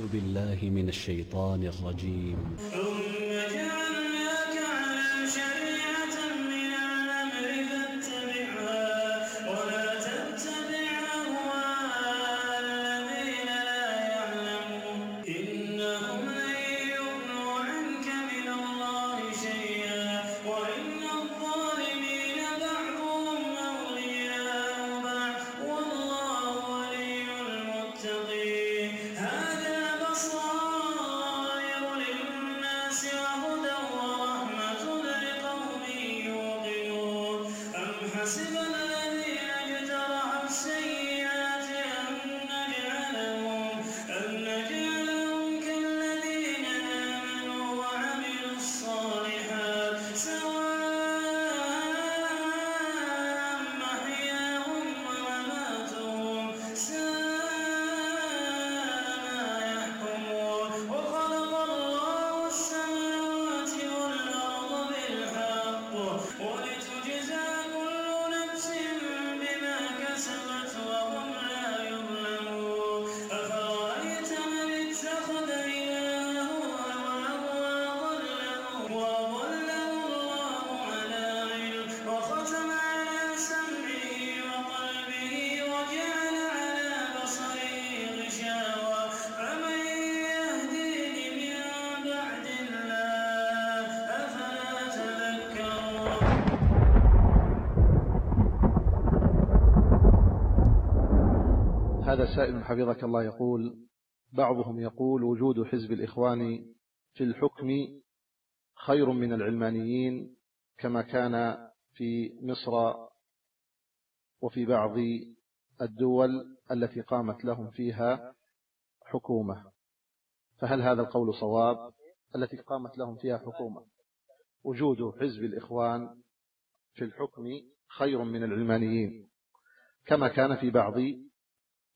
أعوذ بالله من الشيطان الرجيم. ثم جعلناك على شريعة هذا سائل حفظك الله يقول بعضهم يقول وجود حزب الإخوان في الحكم خير من العلمانيين كما كان في مصر وفي بعض الدول التي قامت لهم فيها حكومة. فهل هذا القول صواب؟ التي قامت لهم فيها حكومة. وجود حزب الإخوان في الحكم خير من العلمانيين كما كان في بعض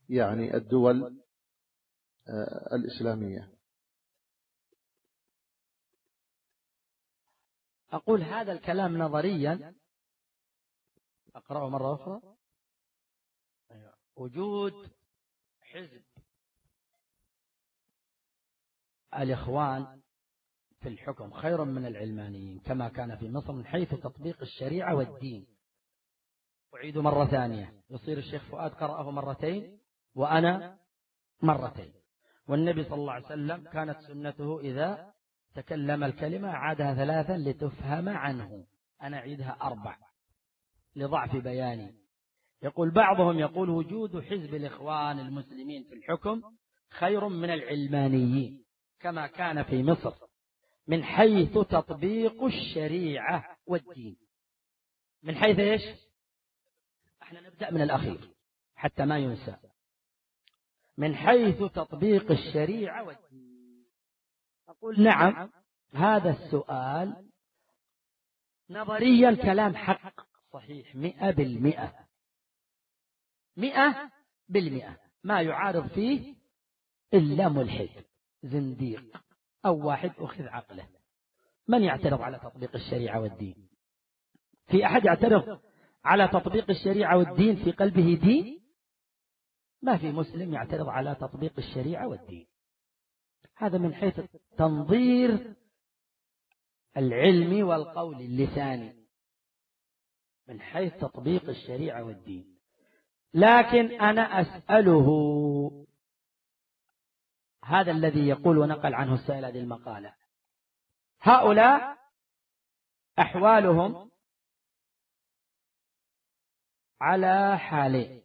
يعني الدول آه، الإسلامية. أقول هذا الكلام نظريا. أقرأه مرة أخرى. وجود حزب. الإخوان في الحكم خير من العلمانيين كما كان في مصر من حيث تطبيق الشريعة والدين. أعيد مرة ثانية. يصير الشيخ فؤاد قرأه مرتين. وأنا مرتين. والنبي صلى الله عليه وسلم كانت سنته إذا تكلم الكلمة عادها ثلاثا لتفهم عنه. أنا أعيدها أربع لضعف بياني. يقول بعضهم يقول وجود حزب الإخوان المسلمين في الحكم خير من العلمانيين كما كان في مصر من حيث تطبيق الشريعة والدين. من حيث إيش؟ أحنا نبدأ من الأخير حتى ما ينسى. من حيث تطبيق الشريعة والدين. أقول نعم. هذا السؤال نظريا كلام حق. صحيح مئة بالمئة. مئة بالمئة. ما يعارض فيه إلا ملحد زنديق أو واحد أخذ عقله. من يعترض على تطبيق الشريعة والدين؟ في أحد يعترض على تطبيق الشريعة والدين في قلبه دين؟ ما في مسلم يعترض على تطبيق الشريعة والدين. هذا من حيث التنظير العلمي والقول اللساني. من حيث تطبيق الشريعة والدين. لكن أنا أسأله هذا الذي يقول ونقل عنه السائل هذه المقالة هؤلاء أحوالهم على حالين.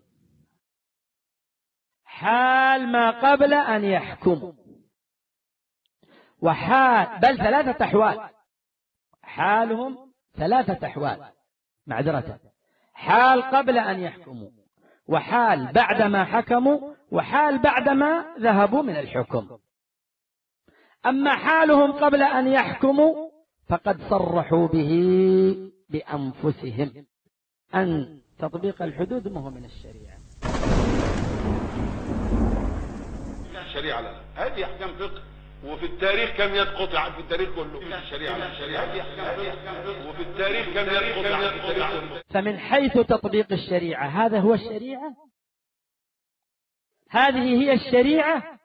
حال ما قبل أن يحكموا وحال بل ثلاثة أحوال. حالهم ثلاثة أحوال. معذرة. حال قبل أن يحكموا. وحال بعدما حكموا. وحال بعدما ذهبوا من الحكم. أما حالهم قبل أن يحكموا فقد صرحوا به بأنفسهم. أن تطبيق الحدود ما هو من الشريعة. الشريعة لا. هذه أحكام فقه. وفي التاريخ كم يد قطع في التاريخ كله. في الشريعة لا فقه وفي التاريخ كم يد قطع في التاريخ كله فمن حيث تطبيق الشريعة. هذا هو الشريعة؟ هذه هي الشريعة؟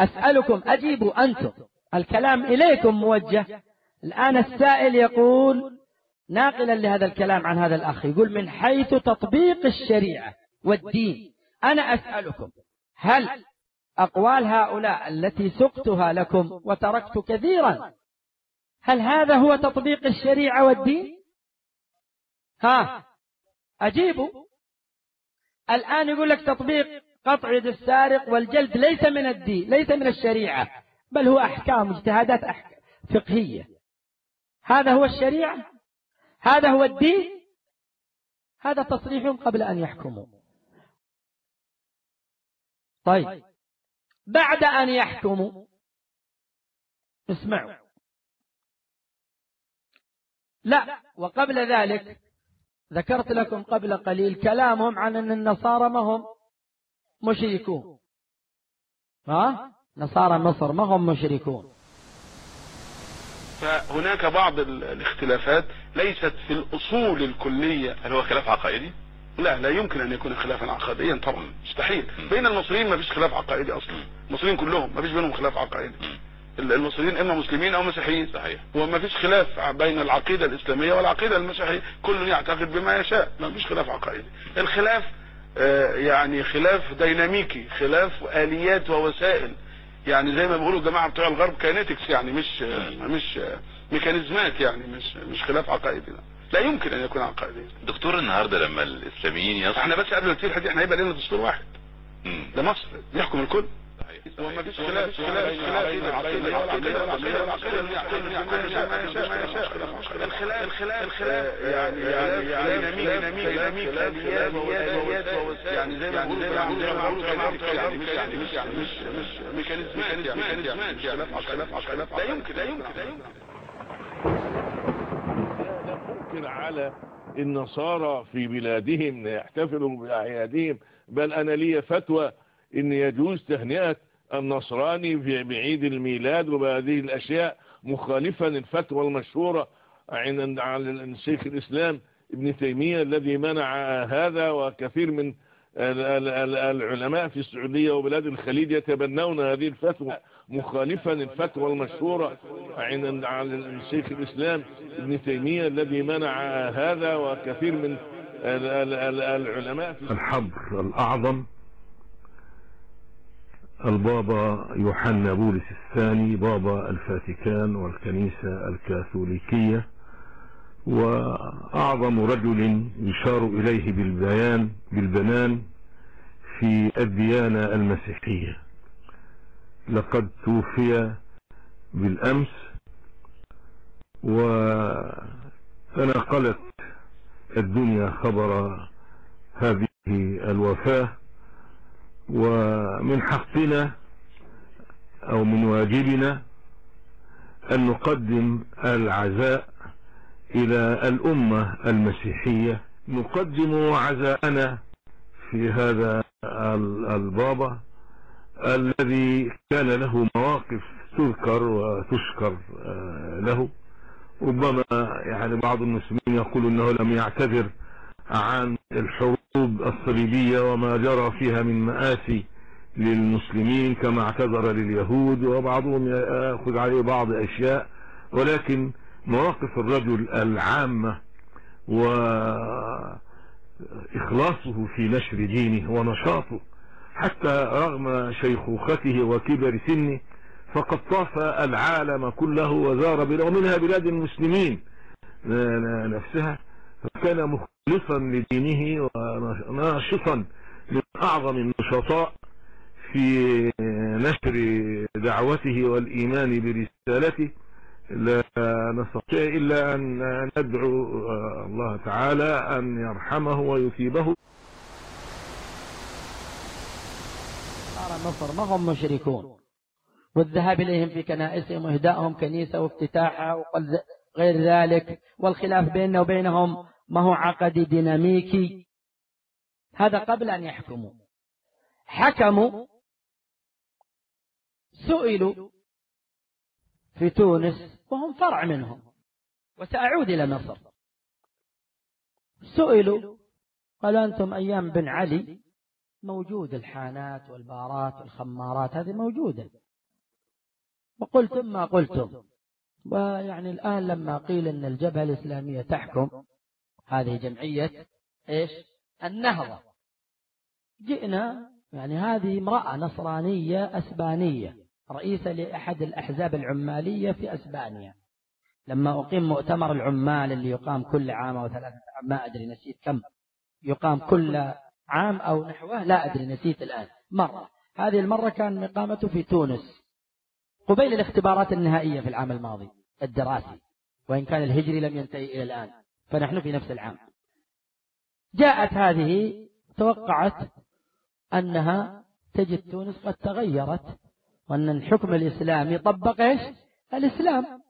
أسألكم أجيبوا أنتم. الكلام إليكم موجه. الآن السائل يقول ناقلا لهذا الكلام عن هذا الأخ يقول من حيث تطبيق الشريعة والدين أنا أسألكم هل أقوال هؤلاء التي سقتها لكم وتركت كثيرا. هل هذا هو تطبيق الشريعة والدين؟ ها أجيبوا الآن يقول لك تطبيق قطع يد السارق والجلد ليس من الدين ليس من الشريعة بل هو أحكام اجتهادات فقهية. هذا هو الشريعة؟ هذا هو الدين؟ هذا تصريح قبل أن يحكموا. طيب. بعد أن يحكموا. اسمعوا. لا وقبل ذلك ذكرت لكم قبل قليل كلامهم عن أن النصارى ما هم مشركون. ها؟ نصارى مصر ما هم مشركون. فهناك بعض ال- الاختلافات ليست في الأصول الكلية. هل هو خلاف عقائدي؟ لا لا يمكن أن يكون خلافا عقائديا طبعا. مستحيل. بين المصريين ما فيش خلاف عقائدي أصلا. المصريين كلهم ما فيش بينهم خلاف عقائدي. ال- المصريين إما مسلمين أو مسيحيين. صحيح. وما فيش خلاف بين العقيدة الإسلامية والعقيدة المسيحية. كل يعتقد بما يشاء. ما فيش خلاف عقائدي. الخلاف آه، يعني خلاف ديناميكي خلاف آليات ووسائل. يعني زي ما بيقولوا الجماعة بتوع الغرب kinetics يعني مش آه، مش آه، ميكانيزمات يعني مش مش خلاف عقائدي. لا يمكن ان يكون عقائدي دكتور النهارده لما الاسلاميين يصحوا إحنا بس قبل ما تيجي الحديث إحنا هيبقى لنا دستور واحد. ده مصر يحكم الكل. وما فيش خلاف خلاف خلاف يعني يعني يعني يعني زي ما بيقولوا يعني مش يعني مش يعني مش ميكانيزمات ميكانيزمات خلاف خلاف خلاف لا يمكن لا يمكن لا يمكن ممكن على النصارى في بلادهم يحتفلوا بأعيادهم. بل أنا لي فتوى إن يجوز تهنئة النصراني بعيد الميلاد وبهذه الأشياء مخالفا الفتوى المشهورة عن الشيخ الإسلام ابن تيمية الذي منع هذا وكثير من ال- ال- ال- العلماء في السعودية وبلاد الخليج يتبنون هذه الفتوى. مخالفا الفتوى المشهورة عن عن الشيخ الإسلام ابن تيمية الذي منع هذا وكثير من ال- ال- ال- العلماء الحبر الأعظم البابا يوحنا بولس الثاني بابا الفاتيكان والكنيسة الكاثوليكية وأعظم رجل يشار إليه بالبيان بالبنان في الديانة المسيحية. لقد توفي بالأمس وتنقلت الدنيا خبر هذه الوفاة ومن حقنا أو من واجبنا أن نقدم العزاء إلى الأمة المسيحية. نقدم عزاءنا في هذا ال- البابا. الذي كان له مواقف تذكر وتشكر آه، له. ربما يعني بعض المسلمين يقول إنه لم يعتذر عن الحروب الصليبية وما جرى فيها من مآسي للمسلمين كما اعتذر لليهود وبعضهم يأخذ عليه بعض أشياء. ولكن مواقف الرجل العامة وإخلاصه في نشر دينه ونشاطه حتى رغم شيخوخته وكبر سنه فقد طاف العالم كله وزار بلاد ومنها بلاد المسلمين نفسها فكان مخلصا لدينه وناشطا من أعظم النشطاء في نشر دعوته والإيمان برسالته. لا نستطيع إلا أن ندعو الله تعالى أن يرحمه ويثيبه. نصارى مصر ما هم مشركون؟ والذهاب إليهم في كنائسهم وإهدائهم كنيسة وافتتاحها وغير ذلك والخلاف بيننا وبينهم ما هو عقدي ديناميكي. هذا قبل أن يحكموا. حكموا سئلوا في تونس وهم فرع منهم. وسأعود إلى مصر. سئلوا قالوا أنتم أيام بن علي؟ موجود الحانات والبارات والخمارات هذه موجودة. وقلتم ما قلتم. ويعني الآن لما قيل أن الجبهة الإسلامية تحكم هذه جمعية إيش؟ النهضة. جئنا يعني هذه امرأة نصرانية أسبانية رئيسة لأحد الأحزاب العمالية في أسبانيا. لما أقيم مؤتمر العمال اللي يقام كل عام أو ثلاثة عام ما أدري نسيت كم يقام كل عام أو نحوه لا أدري نسيت الآن. مرة. هذه المرة كان إقامته في تونس. قبيل الاختبارات النهائية في العام الماضي الدراسي. وإن كان الهجري لم ينتهي إلى الآن. فنحن في نفس العام. جاءت هذه توقعت أنها تجد تونس قد تغيرت وأن الحكم الإسلامي طبق إيش؟ الإسلام.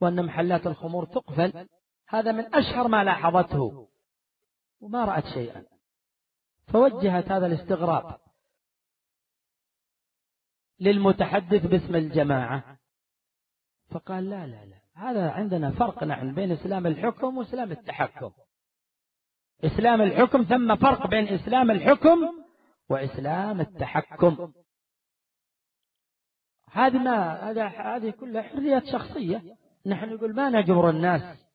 وأن محلات الخمور تقفل. هذا من أشهر ما لاحظته. وما رأت شيئا. فوجهت هذا الاستغراب للمتحدث باسم الجماعة. فقال لا لا لا هذا عندنا فرق نحن بين إسلام الحكم وإسلام التحكم. إسلام الحكم ثم فرق بين إسلام الحكم وإسلام التحكم. هذه ما هذه كلها حريات شخصية. نحن نقول ما نجبر الناس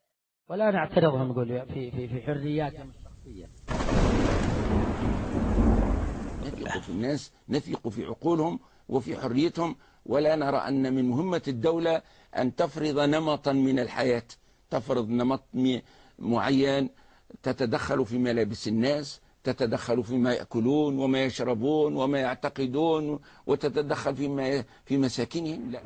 ولا نعترضهم نقول في في في حرياتهم الشخصية. نثق في الناس نثق في عقولهم وفي حريتهم ولا نرى أن من مهمة الدولة أن تفرض نمطا من الحياة. تفرض نمط معين تتدخل في ملابس الناس تتدخل فيما يأكلون وما يشربون وما يعتقدون وتتدخل فيما في مساكنهم لا.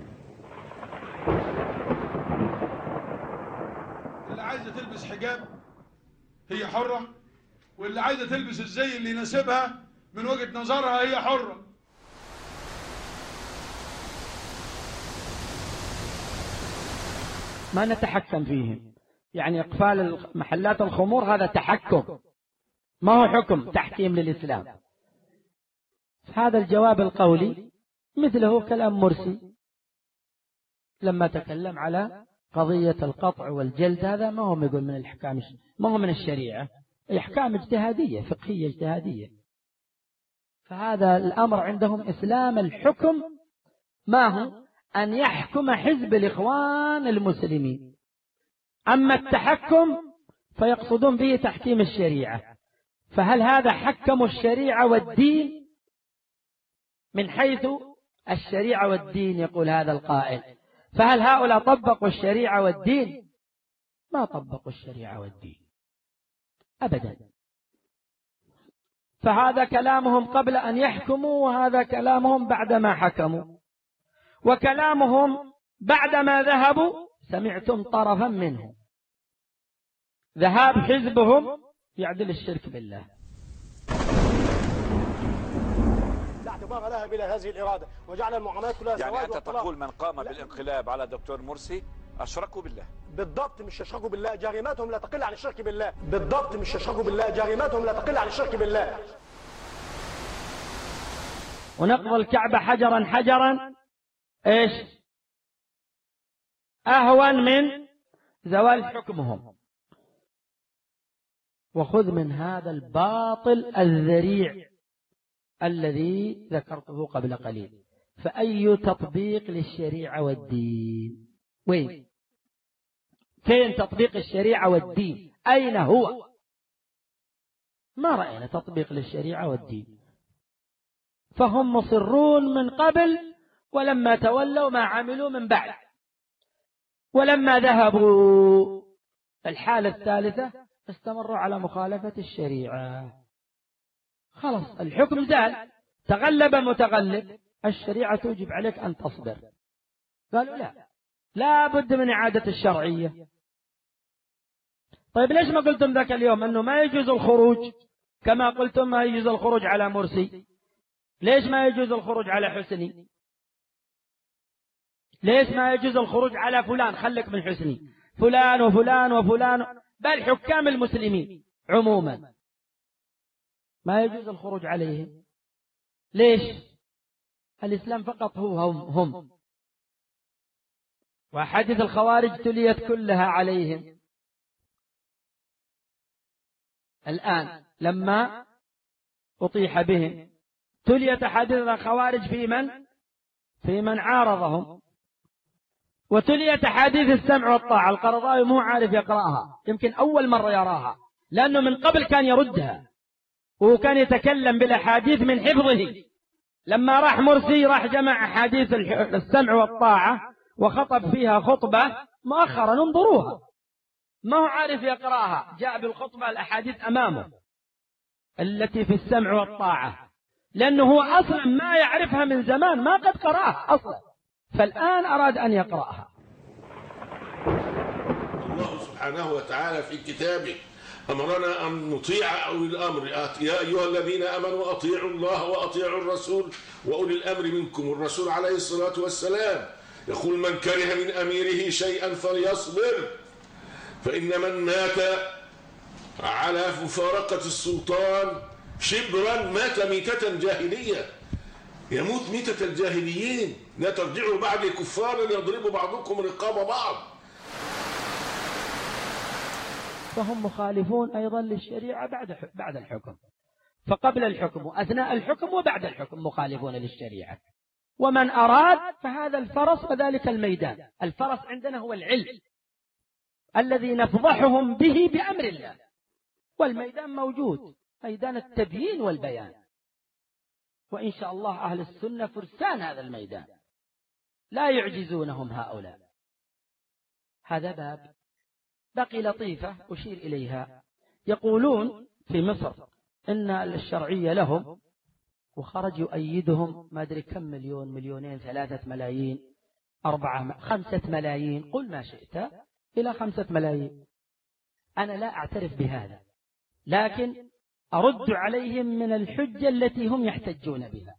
اللي عايزة تلبس حجاب هي حرة واللي عايزة تلبس الزي اللي يناسبها من وجهة نظرها هي حرة. ما نتحكم فيهم يعني إقفال محلات الخمور هذا تحكم. ما هو حكم؟ تحكيم للإسلام. هذا الجواب القولي مثله كلام مرسي. لما تكلم على قضية القطع والجلد هذا ما هو يقول من الأحكام ما هو من الشريعة. أحكام اجتهادية فقهية اجتهادية. فهذا الأمر عندهم إسلام الحكم ما هو؟ أن يحكم حزب الإخوان المسلمين. أما التحكم فيقصدون به تحكيم الشريعة. فهل هذا حكموا الشريعة والدين؟ من حيث الشريعة والدين يقول هذا القائل. فهل هؤلاء طبقوا الشريعة والدين؟ ما طبقوا الشريعة والدين. أبدا. فهذا كلامهم قبل أن يحكموا وهذا كلامهم بعدما حكموا. وكلامهم بعدما ذهبوا سمعتم طرفا منه ذهاب حزبهم يعدل الشرك بالله. لا اعتبار لها بلا هذه الإرادة وجعل المعاملات كلها يعني أنت. تقول من قام بالانقلاب على دكتور مرسي أشركوا بالله. بالضبط مش يشركوا بالله. جريمتهم لا تقل عن الشرك بالله. بالضبط مش يشركوا بالله. جريمتهم لا تقل عن الشرك بالله. ونقض الكعبة حجرا حجرا. إيش؟ أهون من زوال حكمهم. وخذ من هذا الباطل الذريع الذي ذكرته قبل قليل. فأي تطبيق للشريعة والدين؟ وين؟ فين تطبيق الشريعة والدين؟ أين هو؟ ما رأينا تطبيق للشريعة والدين. فهم مصرون من قبل ولما تولوا ما عملوا من بعد. ولما ذهبوا الحالة الثالثة استمروا على مخالفة الشريعة. خلاص الحكم زال. تغلب متغلب الشريعة توجب عليك أن تصبر. قالوا لا. لا بد من إعادة الشرعية. طيب ليش ما قلتم ذاك اليوم أنه ما يجوز الخروج كما قلتم ما يجوز الخروج على مرسي؟ ليش ما يجوز الخروج على حسني؟ ليش ما يجوز الخروج على فلان؟ خلك من حسني. فلان وفلان وفلان. بل حكام المسلمين عموما. ما يجوز الخروج عليهم. ليش؟ الإسلام فقط هو هم, هم. وحديث الخوارج تليت كلها عليهم. الآن لما أطيح بهم تليت أحاديث الخوارج في من؟ في من عارضهم. وتليت أحاديث السمع والطاعة. القرضاوي مو عارف يقرأها. يمكن أول مرة يراها. لأنه من قبل كان يردها. وهو كان يتكلم بالأحاديث من حفظه. لما راح مرسي راح جمع أحاديث السمع والطاعة. وخطب فيها خطبة مؤخرا انظروها. ما هو عارف يقرأها جاء بالخطبة الأحاديث أمامه. التي في السمع والطاعة. لأنه هو أصلا ما يعرفها من زمان ما قد قرأها أصلا. فالآن أراد أن يقرأها. الله سبحانه وتعالى في كتابه أمرنا أن نطيع أولي الأمر. يا أيها الذين أمنوا أطيعوا الله وأطيعوا الرسول وأولي الأمر منكم الرسول عليه الصلاة والسلام. يقول من كره من أميره شيئا فليصبر. فإن من مات على مفارقة السلطان شبرا مات ميتة جاهلية. يموت ميتة الجاهليين. لا ترجعوا بعد كفارا يضرب بعضكم رقاب بعض. فهم مخالفون أيضا للشريعة بعد بعد الحكم. فقبل الحكم وأثناء الحكم وبعد الحكم مخالفون للشريعة. ومن أراد فهذا الفرس وذلك الميدان. الفرس عندنا هو العلم الذي نفضحهم به بأمر الله. والميدان موجود ميدان التبيين والبيان. وإن شاء الله أهل السنة فرسان هذا الميدان. لا يعجزونهم هؤلاء. هذا باب. بقي لطيفة أشير إليها. يقولون في مصر إن الشرعية لهم وخرج يؤيدهم ما أدري كم مليون مليونين ثلاثة ملايين أربعة خمسة ملايين قل ما شئت إلى خمسة ملايين. أنا لا أعترف بهذا لكن أرد عليهم من الحجة التي هم يحتجون بها.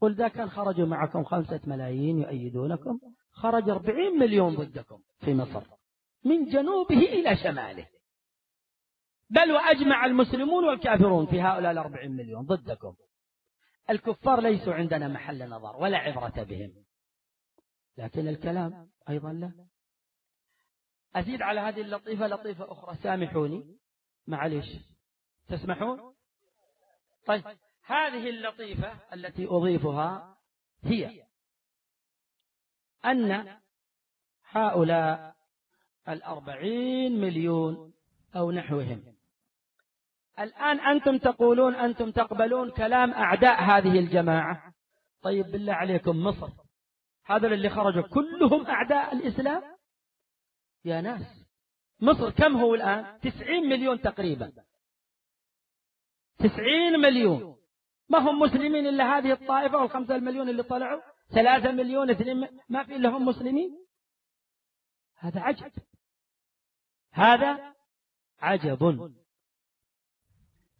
قل ذا كان خرجوا معكم خمسة ملايين يؤيدونكم خرج أربعين مليون ضدكم في مصر من جنوبه إلى شماله. بل وأجمع المسلمون والكافرون في هؤلاء الأربعين مليون ضدكم. الكفار ليسوا عندنا محل نظر ولا عبرة بهم. لكن الكلام أيضا لا. أزيد على هذه اللطيفة لطيفة أخرى. سامحوني. معليش. تسمحون؟ طيب. هذه اللطيفة التي أضيفها هي أن هؤلاء الأربعين مليون أو نحوهم الآن أنتم تقولون أنتم تقبلون كلام أعداء هذه الجماعة. طيب بالله عليكم مصر. هذا اللي خرجوا كلهم أعداء الإسلام؟ يا ناس. مصر كم هو الآن؟ تسعين مليون تقريبا. تسعين مليون. ما هم مسلمين إلا هذه الطائفة والخمسة المليون اللي طلعوا؟ ثلاثة مليون اثنين ما في إلا هم مسلمين؟ هذا عجب. هذا عجب.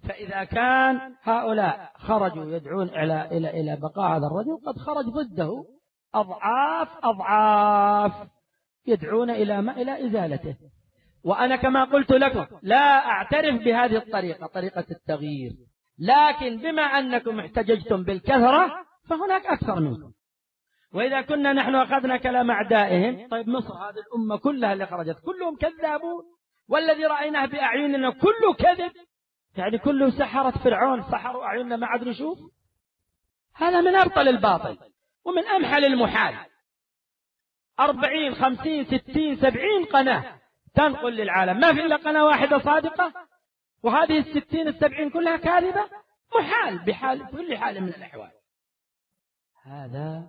فإذا كان هؤلاء خرجوا يدعون إلى إلى إلى بقاء هذا الرجل قد خرج ضده. أضعاف أضعاف يدعون إلى ما إلى إزالته. وأنا كما قلت لكم لا أعترف بهذه الطريقة طريقة التغيير. لكن بما أنكم احتججتم بالكثرة فهناك أكثر منكم. وإذا كنا نحن أخذنا كلام أعدائهم طيب مصر هذه الأمة كلها اللي خرجت كلهم كذابون. والذي رأيناه بأعيننا كله كذب. يعني كله سحرة فرعون سحروا أعيننا ما عاد نشوف؟ هذا من أبطل الباطل ومن أمحل المحال. أربعين خمسين ستين سبعين قناة تنقل للعالم. ما في إلا قناة واحدة صادقة. وهذه الستين السبعين كلها كاذبة. محال بحال كل حال من الأحوال. هذا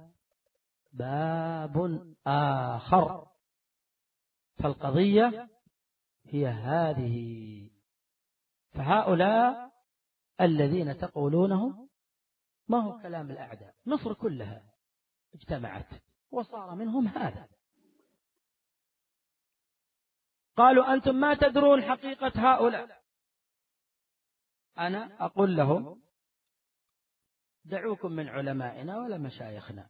باب آخر. فالقضية هي هذه. فهؤلاء الذين تقولونهم ما هو كلام الأعداء؟ مصر كلها اجتمعت وصار منهم هذا. قالوا أنتم ما تدرون حقيقة هؤلاء. أنا أقول لهم دعوكم من علمائنا ولا مشايخنا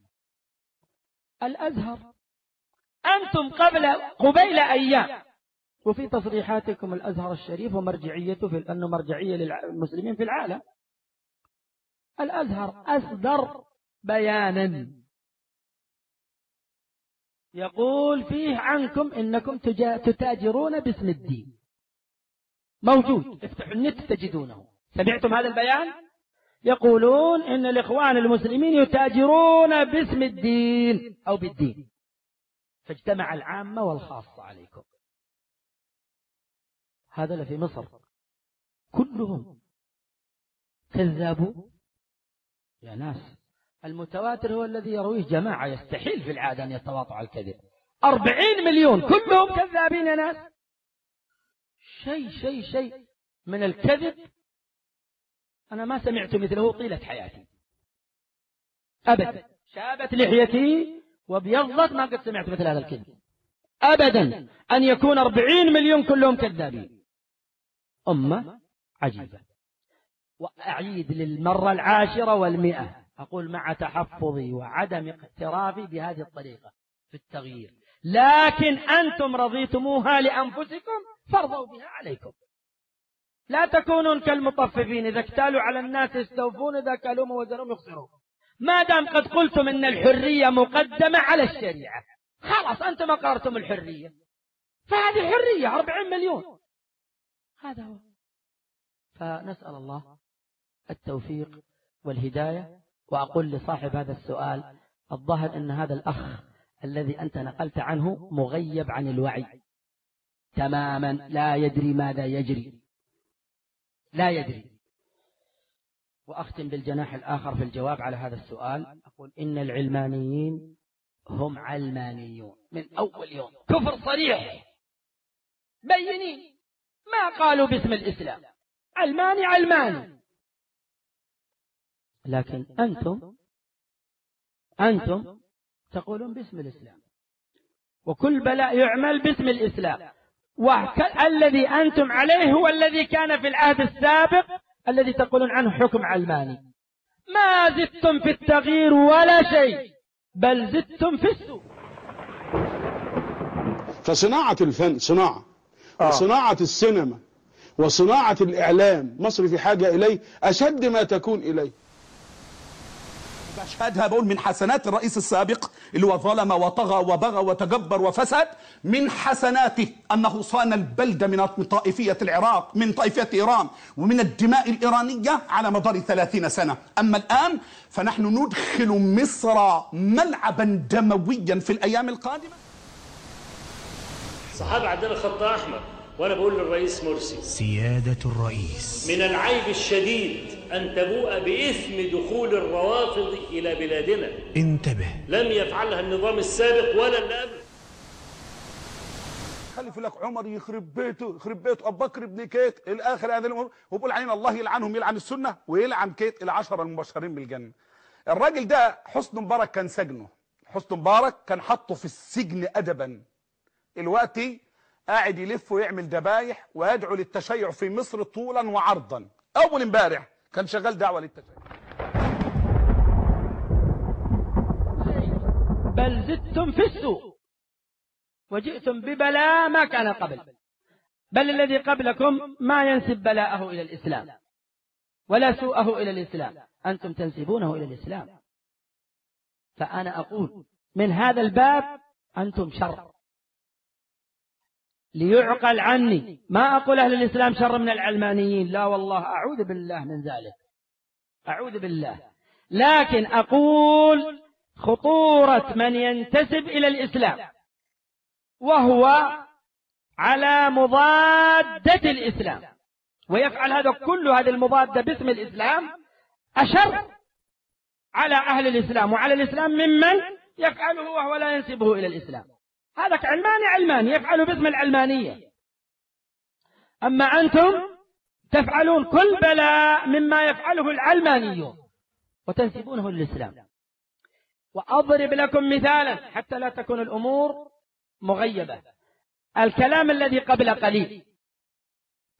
الأزهر أنتم قبل قبيل أيام وفي تصريحاتكم الأزهر الشريف ومرجعيته في أنه مرجعية للمسلمين في العالم. الأزهر أصدر بيانا. يقول فيه عنكم إنكم تتاجرون باسم الدين. موجود. افتحوا النت تجدونه. سمعتم هذا البيان؟ يقولون إن الإخوان المسلمين يتاجرون باسم الدين أو بالدين. فاجتمع العامة والخاصة عليكم. هذا اللي في مصر. كلهم كذابون. يا ناس المتواتر هو الذي يرويه جماعة يستحيل في العادة أن يتواطوا على الكذب. أربعين مليون كلهم كذابين يا ناس. شيء شيء شيء من الكذب. أنا ما سمعت مثله طيلة حياتي. أبدا. شابت لحيتي وابيضت ما قد سمعت مثل هذا الكذب. أبدا. أن يكون أربعين مليون كلهم كذابين. أمة عجيبة. وأعيد للمرة العاشرة والمئة. أقول مع تحفظي وعدم اقترافي بهذه الطريقة في التغيير. لكن أنتم رضيتموها لأنفسكم فارضوا بها عليكم. لا تكونون كالمطففين إذا اكتالوا على الناس يستوفون إذا كالوهم وزنهم يخسرون. ما دام قد قلتم إن الحرية مقدمة على الشريعة خلاص أنتم أقررتم الحرية. فهذه حرية أربعين مليون. هذا هو. فنسأل الله التوفيق والهداية وأقول لصاحب هذا السؤال الظاهر أن هذا الأخ الذي أنت نقلت عنه مغيب عن الوعي. تماما لا يدري ماذا يجري. لا يدري. وأختم بالجناح الآخر في الجواب على هذا السؤال. أقول إن العلمانيين هم علمانيون. من أول يوم. كفر صريح. بينين. ما قالوا باسم الإسلام؟ علماني علماني لكن أنتم أنتم تقولون باسم الإسلام. وكل بلاء يعمل باسم الإسلام. والذي أنتم عليه هو الذي كان في العهد السابق الذي تقولون عنه حكم علماني ما زدتم في التغيير ولا شيء بل زدتم في السوء. فصناعة الفن صناعة. وصناعة السينما وصناعة الإعلام. مصر في حاجة إليه؟ أشد ما تكون إليه. بشهدها بقول من حسنات الرئيس السابق اللي هو ظلم وطغى وبغى وتجبر وفسد من حسناته أنه صان البلده من طائفية العراق من طائفية إيران ومن الدماء الإيرانية على مدار 30 سنة، أما الآن فنحن ندخل مصر ملعبا دمويا في الأيام القادمة. صحابة عندنا خط احمر وأنا بقول للرئيس مرسي سيادة الرئيس. من العيب الشديد أن تبوء بإثم دخول الروافض إلى بلادنا. انتبه. لم يفعلها النظام السابق ولا اللي قبله خلف لك عمر يخرب بيته يخرب بيته. أبو بكر ابن كيت الآخر هذا وبقول علينا الله يلعنهم يلعن السنة ويلعن كيت العشرة المبشرين بالجنة. الراجل ده حسن مبارك كان سجنه. حسن مبارك كان حطه في السجن ادبا. الوقتي قاعد يلف ويعمل ذبايح ويدعو للتشيع في مصر طولا وعرضا. أول امبارح كان شغال دعوة للتشيع. بل زدتم في السوء وجئتم ببلاء ما كان قبل. بل الذي قبلكم ما ينسب بلاءه إلى الإسلام ولا سوءه إلى الإسلام. أنتم تنسبونه إلى الإسلام. فأنا أقول من هذا الباب أنتم شر. ليعقل عني. ما أقول أهل الإسلام شر من العلمانيين. لا والله أعوذ بالله من ذلك. أعوذ بالله. لكن أقول خطورة من ينتسب إلى الإسلام وهو على مضادة الإسلام. ويفعل هذا كل هذه المضادة باسم الإسلام أشر على أهل الإسلام. وعلى الإسلام ممن يفعله وهو لا ينسبه إلى الإسلام. هذا علماني علماني يفعل باسم العلمانية. أما أنتم تفعلون كل بلاء مما يفعله العلمانيون وتنسبونه للإسلام. وأضرب لكم مثالا حتى لا تكون الأمور مغيبة. الكلام الذي قبل قليل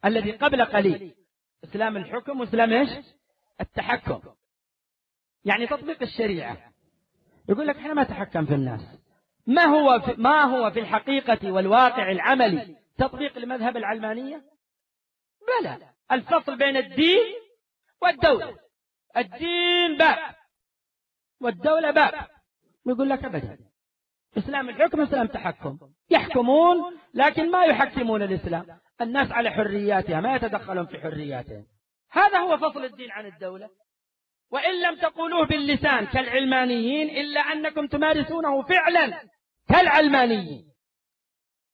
الذي قبل قليل. إسلام الحكم وإسلام إيش؟ التحكم. يعني تطبيق الشريعة. يقول لك إحنا ما تحكم في الناس. ما هو في ما هو في الحقيقة والواقع العملي؟ تطبيق المذهب العلمانية؟ بلى. الفصل بين الدين والدولة. الدين باب. والدولة باب. ويقول لك أبدا. إسلام الحكم إسلام تحكم. يحكمون لكن ما يحكمون الإسلام. الناس على حرياتها ما يتدخلون في حرياتهم. هذا هو فصل الدين عن الدولة. وإن لم تقولوه باللسان كالعلمانيين إلا أنكم تمارسونه فعلا. كالعلمانيين.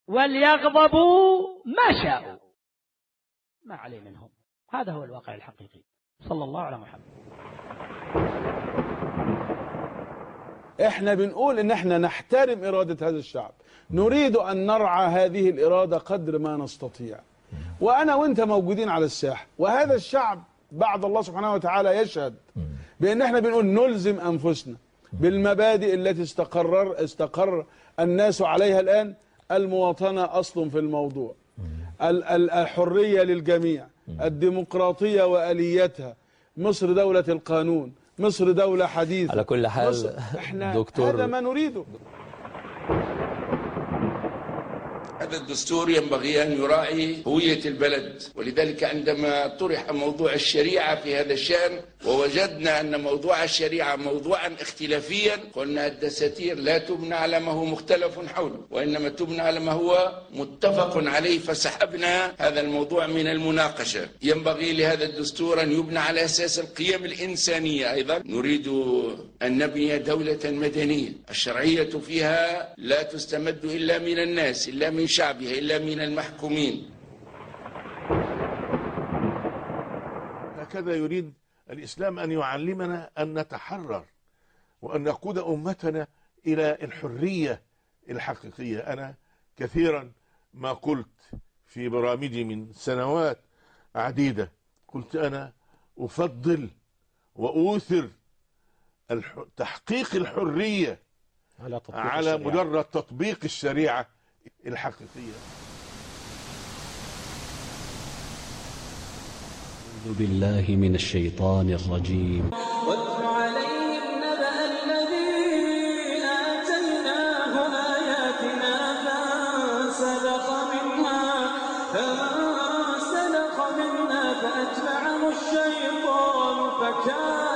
وليغضبوا ما شاءوا. ما عليه منهم. هذا هو الواقع الحقيقي. صلى الله على محمد. إحنا بنقول إن إحنا نحترم إرادة هذا الشعب. نريد أن نرعى هذه الإرادة قدر ما نستطيع. وأنا وأنت موجودين على الساحة وهذا الشعب بعد الله سبحانه وتعالى يشهد بأن إحنا بنقول نلزم أنفسنا بالمبادئ التي استقرر استقر الناس عليها الآن المواطنة أصل في الموضوع. ال- ال- الحرية للجميع الديمقراطية وآليتها. مصر دولة القانون مصر دولة حديثة. على كل حال مصر إحنا دكتور هذا ما نريده. هذا الدستور ينبغي أن يراعي هوية البلد. ولذلك عندما طرح موضوع الشريعة في هذا الشأن ووجدنا أن موضوع الشريعة موضوعا اختلافيا قلنا الدساتير لا تبنى على ما هو مختلف حوله وإنما تبنى على ما هو متفق عليه فسحبنا هذا الموضوع من المناقشة. ينبغي لهذا الدستور أن يبنى على أساس القيم الإنسانية أيضا. نريد أن نبني دولة مدنية. الشرعية فيها لا تستمد إلا من الناس إلا من شعبها إلا من المحكومين هكذا يريد الإسلام أن يعلمنا أن نتحرر وأن نقود أمتنا إلى الحرية الحقيقية أنا كثيرا ما قلت في برامجي من سنوات عديدة قلت أنا أفضل وأوثر تحقيق الحرية على تطبيق على. مجرد تطبيق الشريعة الحقيقية. أعوذ بالله من الشيطان الرجيم. واتل عليهم نبأ الذي آتيناه آياتنا فانسلخ منها فانسلخ منها فأتبعه الشيطان فكان